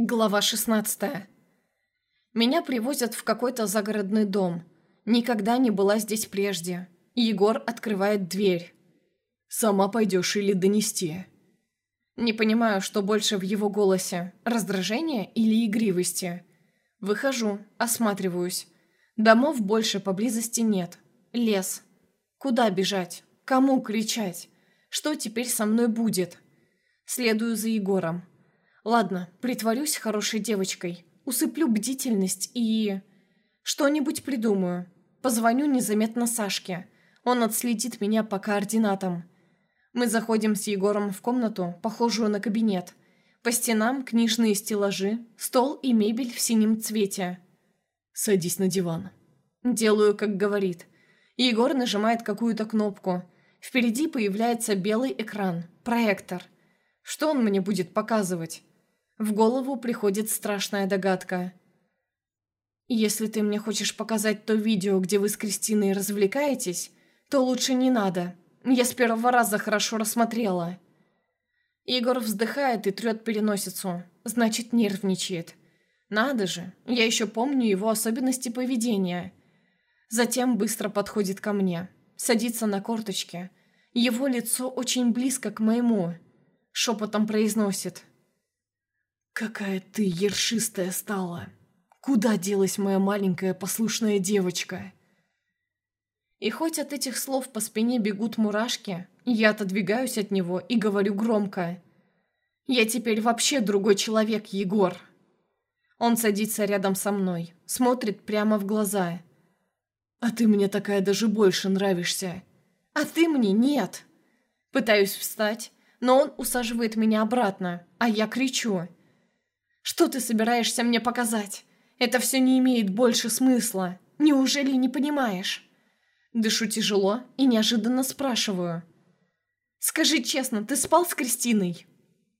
Глава 16. Меня привозят в какой-то загородный дом. Никогда не была здесь прежде. Егор открывает дверь. «Сама пойдешь или донести?» Не понимаю, что больше в его голосе. Раздражение или игривости? Выхожу, осматриваюсь. Домов больше поблизости нет. Лес. Куда бежать? Кому кричать? Что теперь со мной будет? Следую за Егором. Ладно, притворюсь хорошей девочкой. Усыплю бдительность и... Что-нибудь придумаю. Позвоню незаметно Сашке. Он отследит меня по координатам. Мы заходим с Егором в комнату, похожую на кабинет. По стенам книжные стеллажи, стол и мебель в синем цвете. «Садись на диван». Делаю, как говорит. Егор нажимает какую-то кнопку. Впереди появляется белый экран, проектор. Что он мне будет показывать? В голову приходит страшная догадка. «Если ты мне хочешь показать то видео, где вы с Кристиной развлекаетесь, то лучше не надо. Я с первого раза хорошо рассмотрела». Игорь вздыхает и трет переносицу. Значит, нервничает. Надо же, я еще помню его особенности поведения. Затем быстро подходит ко мне. Садится на корточки. Его лицо очень близко к моему. Шепотом произносит. «Какая ты ершистая стала! Куда делась моя маленькая послушная девочка?» И хоть от этих слов по спине бегут мурашки, я отодвигаюсь от него и говорю громко. «Я теперь вообще другой человек, Егор!» Он садится рядом со мной, смотрит прямо в глаза. «А ты мне такая даже больше нравишься!» «А ты мне нет!» Пытаюсь встать, но он усаживает меня обратно, а я кричу. Что ты собираешься мне показать? Это все не имеет больше смысла. Неужели не понимаешь?» Дышу тяжело и неожиданно спрашиваю. «Скажи честно, ты спал с Кристиной?»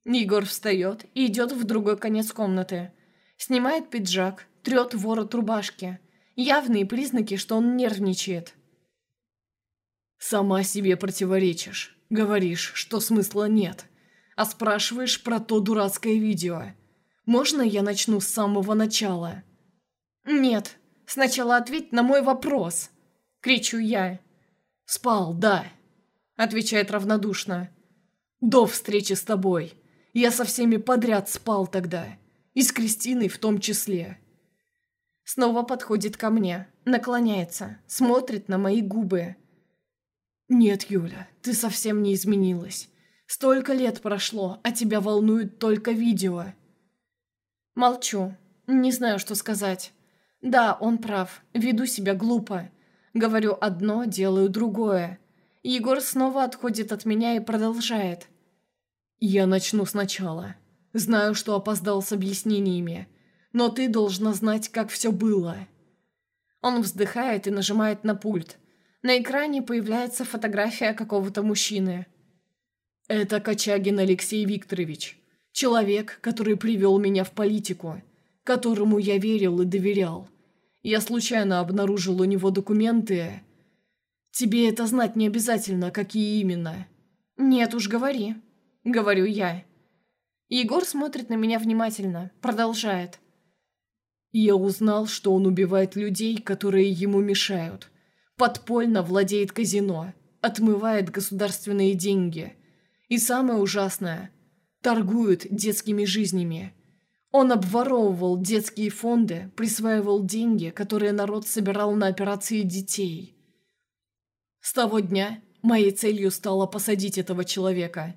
Егор встает и идет в другой конец комнаты. Снимает пиджак, трет ворот рубашки. Явные признаки, что он нервничает. «Сама себе противоречишь. Говоришь, что смысла нет. А спрашиваешь про то дурацкое видео. Можно я начну с самого начала?» «Нет, сначала ответь на мой вопрос!» — кричу я. «Спал, да», — отвечает равнодушно. «До встречи с тобой. Я со всеми подряд спал тогда. И с Кристиной в том числе». Снова подходит ко мне, наклоняется, смотрит на мои губы. «Нет, Юля, ты совсем не изменилась. Столько лет прошло, а тебя волнует только видео. Молчу. Не знаю, что сказать. Да, он прав. Веду себя глупо. Говорю одно, делаю другое. Егор снова отходит от меня и продолжает. «Я начну сначала. Знаю, что опоздал с объяснениями. Но ты должна знать, как все было». Он вздыхает и нажимает на пульт. На экране появляется фотография какого-то мужчины. «Это Кочагин Алексей Викторович. Человек, который привел меня в политику, которому я верил и доверял. Я случайно обнаружил у него документы. Тебе это знать не обязательно, какие именно. Нет уж, говори. Говорю я. Егор смотрит на меня внимательно, продолжает. Я узнал, что он убивает людей, которые ему мешают. Подпольно владеет казино, отмывает государственные деньги. И самое ужасное – торгуют детскими жизнями. Он обворовывал детские фонды, присваивал деньги, которые народ собирал на операции детей. С того дня моей целью стало посадить этого человека.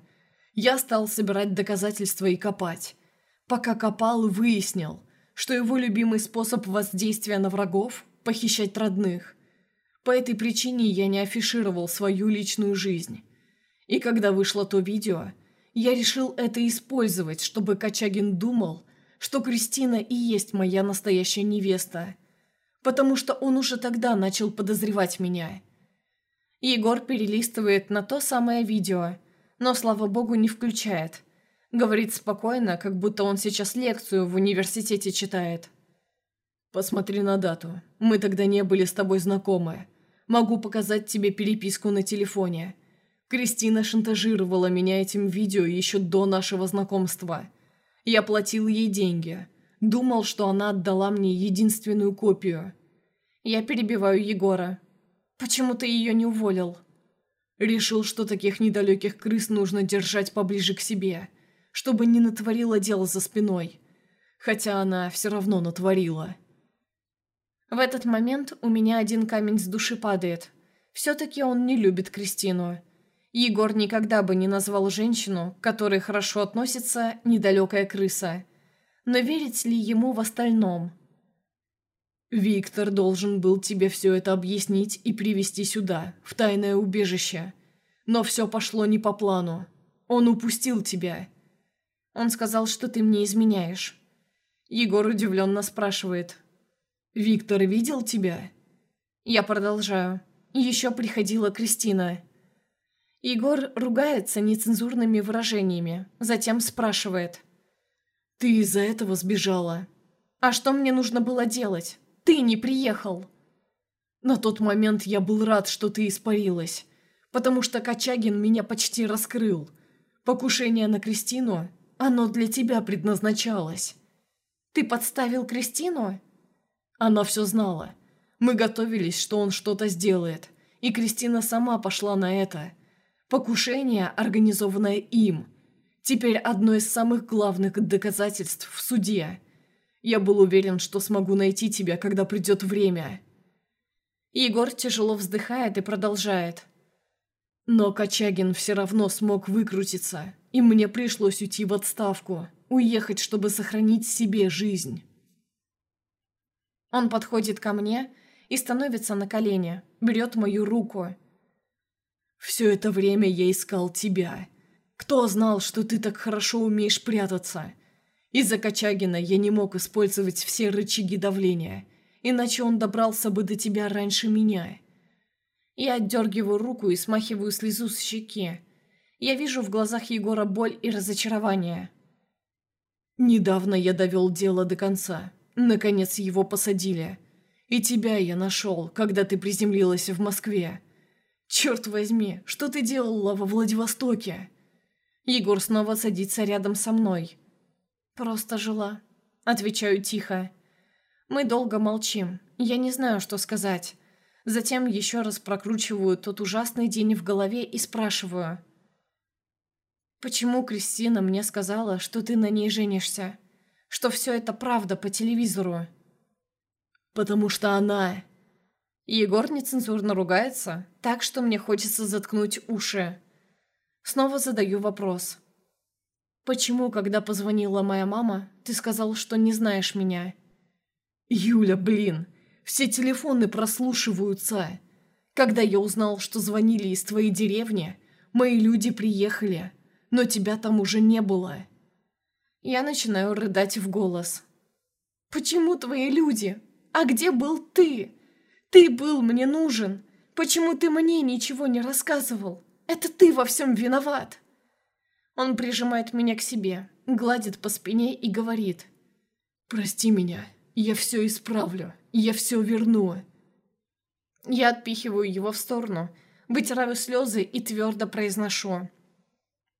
Я стал собирать доказательства и копать. Пока копал, выяснил, что его любимый способ воздействия на врагов – похищать родных. По этой причине я не афишировал свою личную жизнь. И когда вышло то видео – я решил это использовать, чтобы Качагин думал, что Кристина и есть моя настоящая невеста. Потому что он уже тогда начал подозревать меня. Егор перелистывает на то самое видео, но, слава богу, не включает. Говорит спокойно, как будто он сейчас лекцию в университете читает. «Посмотри на дату. Мы тогда не были с тобой знакомы. Могу показать тебе переписку на телефоне. Кристина шантажировала меня этим видео еще до нашего знакомства. Я платил ей деньги. Думал, что она отдала мне единственную копию. Я перебиваю Егора. Почему ты ее не уволил? Решил, что таких недалеких крыс нужно держать поближе к себе, чтобы не натворила дело за спиной. Хотя она все равно натворила. В этот момент у меня один камень с души падает. Все-таки он не любит Кристину. Егор никогда бы не назвал женщину, к которой хорошо относится недалекая крыса. Но верить ли ему в остальном? «Виктор должен был тебе все это объяснить и привести сюда, в тайное убежище. Но все пошло не по плану. Он упустил тебя». «Он сказал, что ты мне изменяешь». Егор удивленно спрашивает. «Виктор видел тебя?» Я продолжаю. Еще приходила Кристина. Егор ругается нецензурными выражениями, затем спрашивает. «Ты из-за этого сбежала?» «А что мне нужно было делать? Ты не приехал!» «На тот момент я был рад, что ты испарилась, потому что Качагин меня почти раскрыл. Покушение на Кристину, оно для тебя предназначалось». «Ты подставил Кристину?» Она все знала. Мы готовились, что он что-то сделает, и Кристина сама пошла на это – Покушение, организованное им, теперь одно из самых главных доказательств в суде. Я был уверен, что смогу найти тебя, когда придет время. Егор тяжело вздыхает и продолжает. Но Качагин все равно смог выкрутиться, и мне пришлось уйти в отставку, уехать, чтобы сохранить себе жизнь. Он подходит ко мне и становится на колени, берет мою руку все это время я искал тебя. Кто знал, что ты так хорошо умеешь прятаться? Из-за Качагина я не мог использовать все рычаги давления, иначе он добрался бы до тебя раньше меня. Я отдергиваю руку и смахиваю слезу с щеки. Я вижу в глазах Егора боль и разочарование. Недавно я довел дело до конца. Наконец его посадили. И тебя я нашел, когда ты приземлилась в Москве. «Черт возьми, что ты делала во Владивостоке?» Егор снова садится рядом со мной. «Просто жила», — отвечаю тихо. Мы долго молчим. Я не знаю, что сказать. Затем еще раз прокручиваю тот ужасный день в голове и спрашиваю. «Почему Кристина мне сказала, что ты на ней женишься? Что все это правда по телевизору?» «Потому что она...» Егор нецензурно ругается, так что мне хочется заткнуть уши. Снова задаю вопрос. «Почему, когда позвонила моя мама, ты сказал, что не знаешь меня?» «Юля, блин, все телефоны прослушиваются. Когда я узнал, что звонили из твоей деревни, мои люди приехали, но тебя там уже не было». Я начинаю рыдать в голос. «Почему твои люди? А где был ты?» Ты был мне нужен. Почему ты мне ничего не рассказывал? Это ты во всем виноват. Он прижимает меня к себе, гладит по спине и говорит. «Прости меня, я все исправлю, я все верну». Я отпихиваю его в сторону, вытираю слезы и твердо произношу.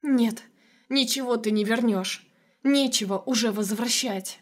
«Нет, ничего ты не вернешь. Нечего уже возвращать».